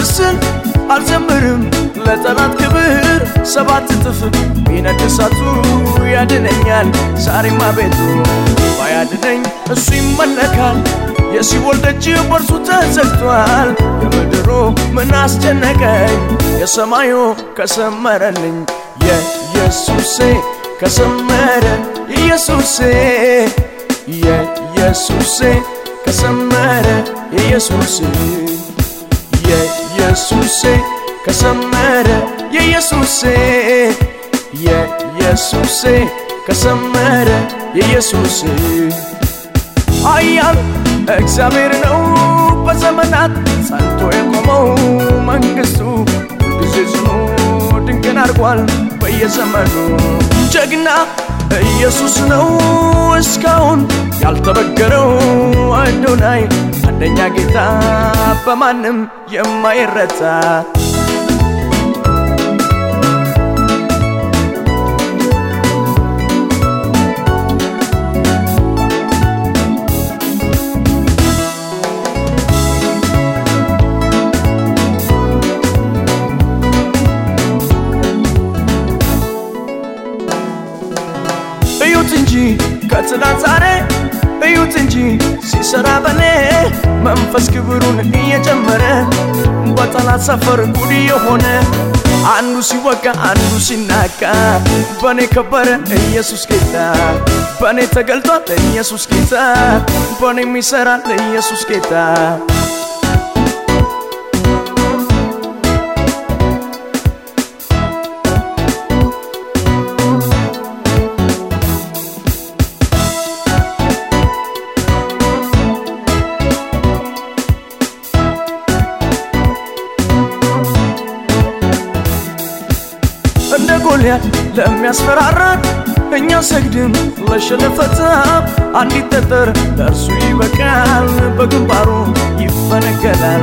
ላቆምኮ ምስል አልዘምርም። ለጠላት ክብር ሰባት እጥፍ ቢነድ እሳቱ ያድነኛል። ዛሬማ ቤቱ ባያድነኝ እሱ ይመለካል። የሲኦል ደጅ በርሱ ተዘግቷል። የምድሩ ምን አስጨነቀኝ? የሰማዩ ከሰመረልኝ። የኢየሱሴ ከሰመረ ኢየሱሴ የኢየሱሴ ከሰመረ የኢየሱሴ የኢየሱሴ ከሰመረ የኢየሱሴ የኢየሱሴ ከሰመረ የኢየሱሴ። ኃያል እግዚአብሔር ነው በዘመናት ጸንቶ የቆመው መንግስቱ ጊዜ ጽኑ ድንቅን አድርጓል በየዘመኑ። ጀግና ኢየሱስ ነው እስካሁን ያልተበገረው አዶናይ አንደኛ ጌታ በማንም የማይረታ እዩት እንጂ ከትናንት ዛሬ እዩት እንጂ ሲሰራ በኔ መንፈስ ክብሩን እየጨመረ በጠላት ሰፈር ጉድ የሆነ አንዱ ሲወጋ አንዱ ሲናቃ በኔ ከበረ ኢየሱስ ጌታ በኔ ተገልጧል ኢየሱስ ጌታ በኔ የሚሰራ ኢየሱስ ጌታ ጎልያድ ለሚያስፈራራን እኛ ሰግድም ለሸለፈታ አንዲት ጠጠር ለእርሱ ይበቃል፣ በግንባሩ ይፈነገላል።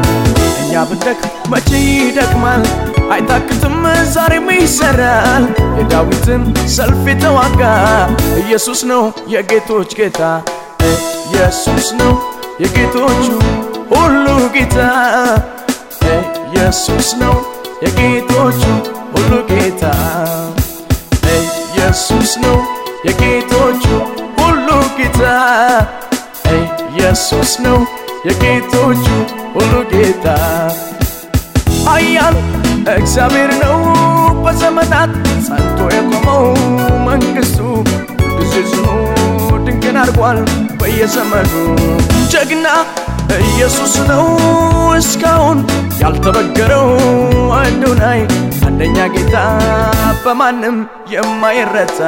እኛ ብንደክ መቼ ይደክማል፣ አይታክትም ዛሬም ይሰራል። የዳዊትን ሰልፍ የተዋጋ ኢየሱስ ነው የጌቶች ጌታ፣ ኢየሱስ ነው የጌቶቹ ሁሉ ጌታ፣ ኢየሱስ ነው የጌቶቹ ሁሉ ጌታ ኢየሱስ ነው የጌቶቹ ሁሉ ጌታ ኢየሱስ ነው የጌቶቹ ሁሉ ጌታ ኃያል እግዚአብሔር ነው። በዘመናት ጸንቶ የቆመው መንግስቱ ጊዜ ጽኑ ድንቅን አድርጓል። በየዘመኑ ጀግና ኢየሱስ ነው እስካሁን ያልተበገረው አዶናይ አንደኛ ጌታ በማንም የማይረታ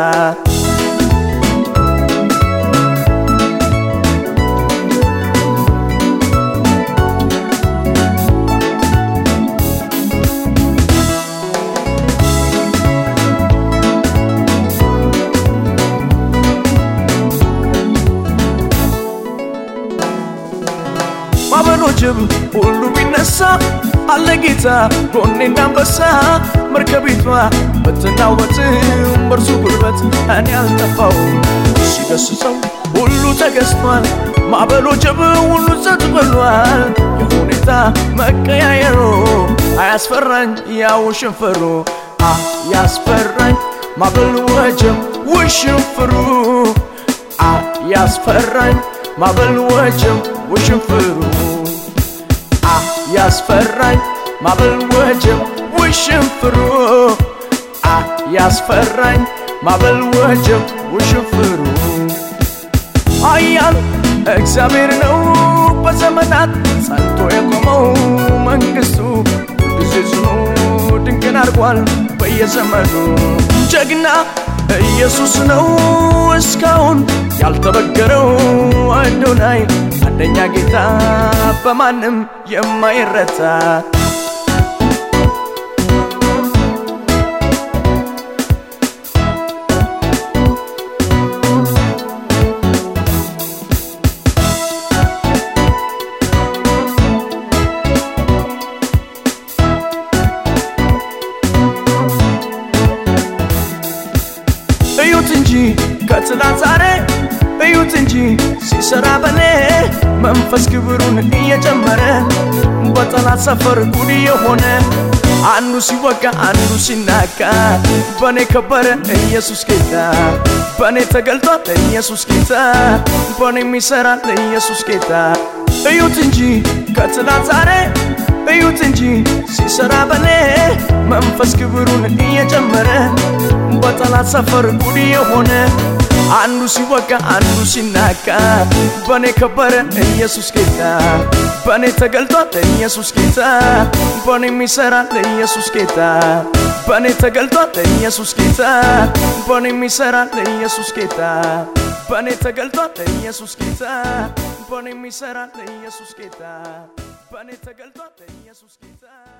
ወጀብ ሁሉ ቢነሳ አለ ጌታ ጎኔ እንዳንበሳ መርከቢቷ ብትናወጥም በእርሱ ጉልበት እኔ አልጠፋውም። ሲገስጸው ሁሉ ተገዝቷል ማዕበል ወጀብ ሁሉ ጸጥ ብሏል የሁኔታ መቀያየሩ አያስፈራኝ ያው ሽንፈሩ አያስፈራኝ ማዕበል ወጀብ ውሽንፍሩ አያስፈራኝ ማዕበል ወጀብ ውሽንፍሩ አያስፈራኝ። ማዕበል ወጀብ ውሽንፍሩ አያስፈራኝ። ማዕበል ወጀብ ውሽንፍሩ ኃያል እግዚአብሔር ነው በዘመናት ጸንቶ የቆመው መንግስቱ። ጊዜ ጽኑ ድንቅን አድርጓል በየዘመኑ። ጀግና ኢየሱስ ነው እስካሁን ያልተበገረው አዶናይ አንደኛ ጌታ በማንም የማይረታ እዩት እንጂ ከትናንት ዛሬ እዩት እንጂ ሲሰራ በኔ መንፈስ ክብሩን እየጨመረ በጠላት ሰፈር ጉድ የሆነ አንዱ ሲወጋ አንዱ ሲናቃ በእኔ ከበረ ኢየሱስ ጌታ በእኔ ተገልጧል ኢየሱስ ጌታ በእኔ የሚሰራ ኢየሱስ ጌታ። እዩት እንጂ ከትናንት ዛሬ እዩት እንጂ ሲሰራ በኔ መንፈስ ክብሩን እየጨመረ በጠላት ሰፈር ጉድ የሆነ አንዱ ሲወጋ አንዱ ሲናቃ በእኔ ከበረ ኢየሱስ ጌታ በእኔ ተገልጧል ኢየሱስ ጌታ በእኔ የሚሰራ ኢየሱስ ጌታ በእኔ ተገልጧል ኢየሱስ ጌታ በእኔ የሚሰራ ኢየሱስ ጌታ በእኔ ተገልጧል ኢየሱስ ጌታ በእኔ የሚሰራ ኢየሱስ ጌታ በእኔ ተገልጧል ኢየሱስ ጌታ በእኔ የሚሰራ